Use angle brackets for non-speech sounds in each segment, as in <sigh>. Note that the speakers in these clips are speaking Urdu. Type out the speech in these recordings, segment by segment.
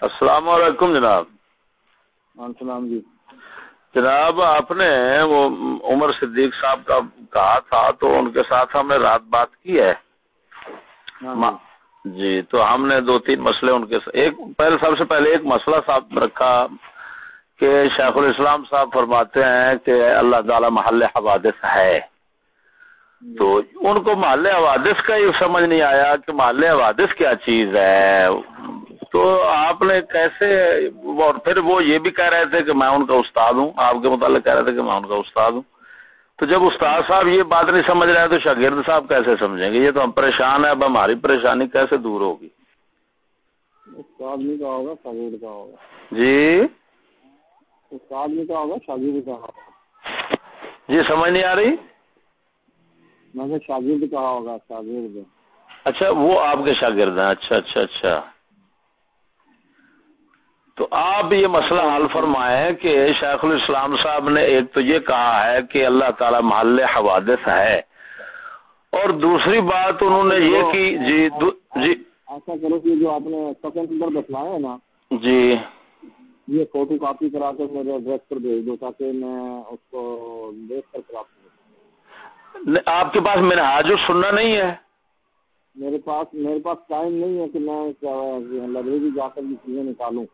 السلام علیکم جناب۔ السلام جی۔ جناب آپ نے وہ عمر صدیق صاحب کا کہا تھا تو ان کے ساتھ ہم نے رات بات کی ہے۔ ہاں جی۔ جی تو ہم نے دو تین مسئلے ان کے ایک پہلے سب سے پہلے ایک مسئلہ صاحب رکھا کہ شیخ الاسلام صاحب فرماتے ہیں کہ اللہ تعالی محل حوادث ہے۔ تو ان کو محل حوادث کا یہ سمجھ نہیں آیا کہ محل حوادث کیا چیز ہے۔ تو آپ نے کیسے اور پھر وہ یہ بھی کہہ رہے تھے کہ میں ان کا استاد ہوں۔ آپ کے متعلق کہہ رہے تھے کہ میں ان کا استاد ہوں۔ تو جب استاد صاحب یہ بات نہیں سمجھ رہے تو شاگرد صاحب کیسے سمجھیں گے؟ یہ تو ہم پریشان ہیں اب ہماری پریشانی کیسے دور ہوگی؟ استاد نہیں کا ہوگا شاگرد کا ہوگا۔ جی؟ استاد نہیں کا ہوگا شاگرد کا ہوگا۔ جی سمجھ نہیں آ رہی؟ میں نے شاگرد کہا ہوگا شاگرد۔ اچھا وہ آپ کے شاگرد ہیں۔ اچھا اچھا اچھا۔ تو آپ یہ مسئلہ حل فرمائیں کہ شیخ الاسلام صاحب نے ایک تو یہ کہا ہے کہ اللہ تعالی محل حوادث ہے۔ اور دوسری بات انہوں نے یہ کی جی جی۔ ایسا کرو کہ جو آپ نے سیکنڈ نمبر بتلایا ہے نا جی۔ یہ فوٹو کاپی کرا کے میرے ایڈریس پر بھیج دو تاکہ میں اس کو دیکھ کر پراپت آپ کے پاس میرا حاجر سننا نہیں ہے۔ میرے پاس میرے پاس ٹائم نہیں ہے کہ میں لائبریری جا کر یہ چیزیں نکالوں۔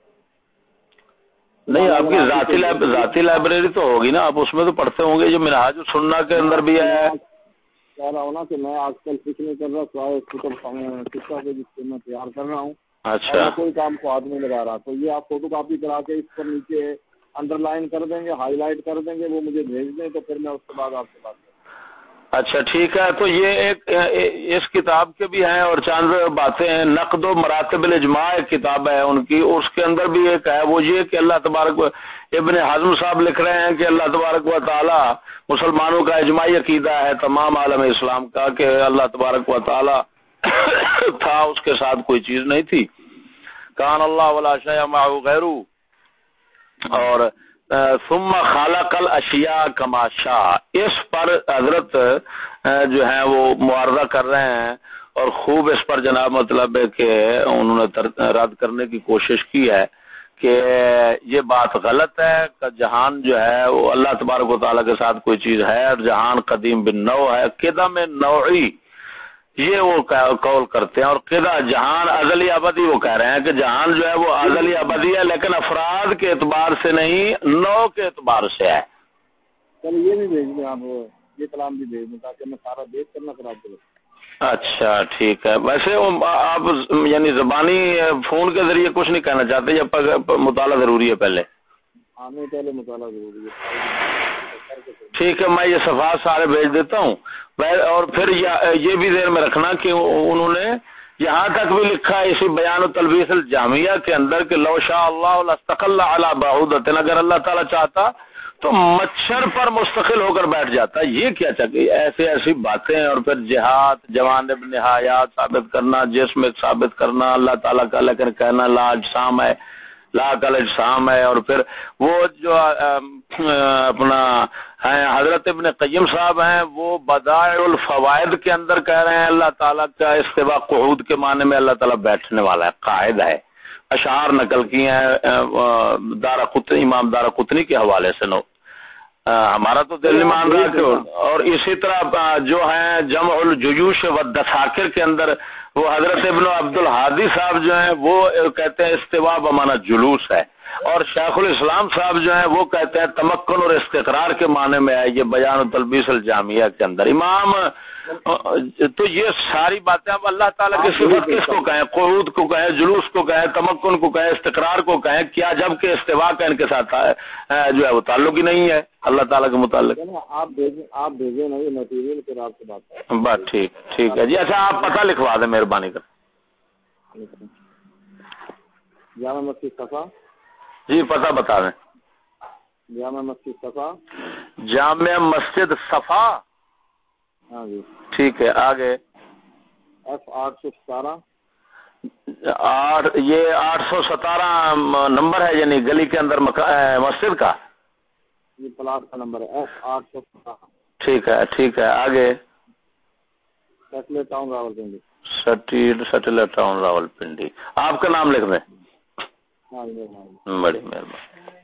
نہیں آپ کی ذاتی ذاتی لائبریری تو ہوگی نا آپ اس میں تو پڑھتے ہوں گے۔ جو منہاج سننا کے اندر بھی ہے۔ کہہ رہا ہوں نا کہ میں آج کل کچھ نہیں کر رہا سوائے کے جس میں تیار کر رہا ہوں۔ اچھا۔ کوئی کام کو ہاتھ نہیں لگا رہا تو یہ آپ فوٹو کاپی کرا کے اس پر نیچے انڈر لائن کر دیں گے ہائی لائٹ کر دیں گے وہ مجھے بھیج دیں تو پھر میں اس کے بعد آپ سے بات کروں۔ اچھا ٹھیک ہے۔ تو یہ ایک، اس کتاب کے بھی ہیں اور چاند باتیں ہیں۔ نقد و مراتب الاجماع ایک کتاب ہے ان کی۔ اس کے اندر بھی ایک ہے۔ وہ یہ کہ اللہ تبارک و ابن حضم صاحب لکھ رہے ہیں کہ اللہ تبارک و تعالی مسلمانوں کا اجماعی عقیدہ ہے تمام عالم اسلام کا کہ اللہ تبارک و تعالی <coughs> تھا، اس کے ساتھ کوئی چیز نہیں تھی۔ کان اللہ ولا شیء غیرو اور ثم خالق الاشیاء کما شاء۔ اس پر حضرت جو ہیں وہ معارضہ کر رہے ہیں اور خوب اس پر جناب مطلب ہے کہ انہوں نے رد کرنے کی کوشش کی ہے کہ یہ بات غلط ہے کہ جہان جو ہے وہ اللہ تبارک و تعالیٰ کے ساتھ کوئی چیز ہے اور جہان قدیم بن نو ہے، قدم نوعی۔ یہ وہ قول کرتے ہیں اور قدا جہان ازلی ابدی وہ کہہ رہے ہیں کہ جہان جو ہے وہ ازلی ابدی ہے لیکن افراد کے اعتبار سے نہیں نو کے اعتبار سے ہے۔ چل یہ بھی بھیج دیں آپ یہ کلام بھی بھیج دیں تاکہ میں سارا دیکھ کر نہ خراب کروں۔ اچھا ٹھیک ہے۔ ویسے آپ یعنی زبانی فون کے ذریعے کچھ نہیں کہنا چاہتے مطالعہ ضروری ہے پہلے؟ آنے پہلے مطالعہ ضروری ہے۔ ٹھیک ہے، میں یہ صفحات سارے بھیج دیتا ہوں۔ اور پھر یہ بھی دیر میں رکھنا کہ انہوں نے یہاں تک بھی لکھا ہے، اسی بیان و تلبیس الجامعہ کے اندر کہ لو شاء اللہ علی بہود اگر اللہ تعالیٰ چاہتا تو مچھر پر مستقل ہو کر بیٹھ جاتا۔ یہ کیا چاہیے؟ ایسی ایسی باتیں اور پھر جہاد، جوان نہایات ثابت کرنا، جسم ثابت کرنا، اللہ تعالیٰ کا لیکن کہنا، لاج شام ہے۔ لا کل شام ہے اور پھر وہ جو اپنا حضرت ابن قیم صاحب ہیں، وہ بدائع الفوائد کے اندر کہہ رہے ہیں، اللہ تعالیٰ کا استفاع قعود کے معنی میں اللہ تعالیٰ بیٹھنے والا ہے، قائد ہے۔ اشعار نقل کی ہیں دارا قطنی، امام دارا قطنی کے حوالے سے نو۔ ہمارا تو دل مان رہا کہ اور اسی طرح جو ہیں، جمع الجیوش و دساکر کے اندر وہ حضرت ابن عبد الحادی صاحب جو ہیں، وہ کہتے ہیں استوا بمانا جلوس ہے۔ اور شیخ الاسلام صاحب جو ہیں وہ کہتے ہیں تمکن اور استقرار کے معنی میں ہے یہ بیان و تلبیس الجامعہ کے اندر۔ امام تو یہ ساری باتیں اب اللہ تعالیٰ کی صفت کس کو کہیں؟ قعود کو کہیں؟ جلوس کو کہیں؟ تمکن کو کہیں؟ استقرار کو کہیں؟ کیا جبکہ استوا کا ان کے ساتھ جو ہے وہ تعلق ہی نہیں ہے۔ اللہ تعالیٰ کے متعلق۔ آپ آپ بھیجے نہیں مٹیریل پھر آپ سے بات بس ٹھیک ٹھیک ہے۔ جی اچھا آپ پتہ لکھوا دیں مہربانی کر جامع مسجد صفا۔ جی پتہ بتا دیں جامع مسجد صفا۔ جامع مسجد صفا۔ ہاں جی۔ ٹھیک ہے آگے۔ ایف آٹھ سو ستارہ۔ آٹھ یہ آٹھ سو ستارہ نمبر ہے یعنی گلی کے اندر مسجد کا؟ یہ پلاٹ کا نمبر ہے ایف آٹھ سو ستارہ۔ ٹھیک ہے ٹھیک ہے آگے۔ فیصلے ٹاؤن راول گنج سٹیل ٹاؤن راول پنڈی آپ کا نام لکھ دیں۔ ہاں، جی، ہاں، جی۔ بڑی مہربانی۔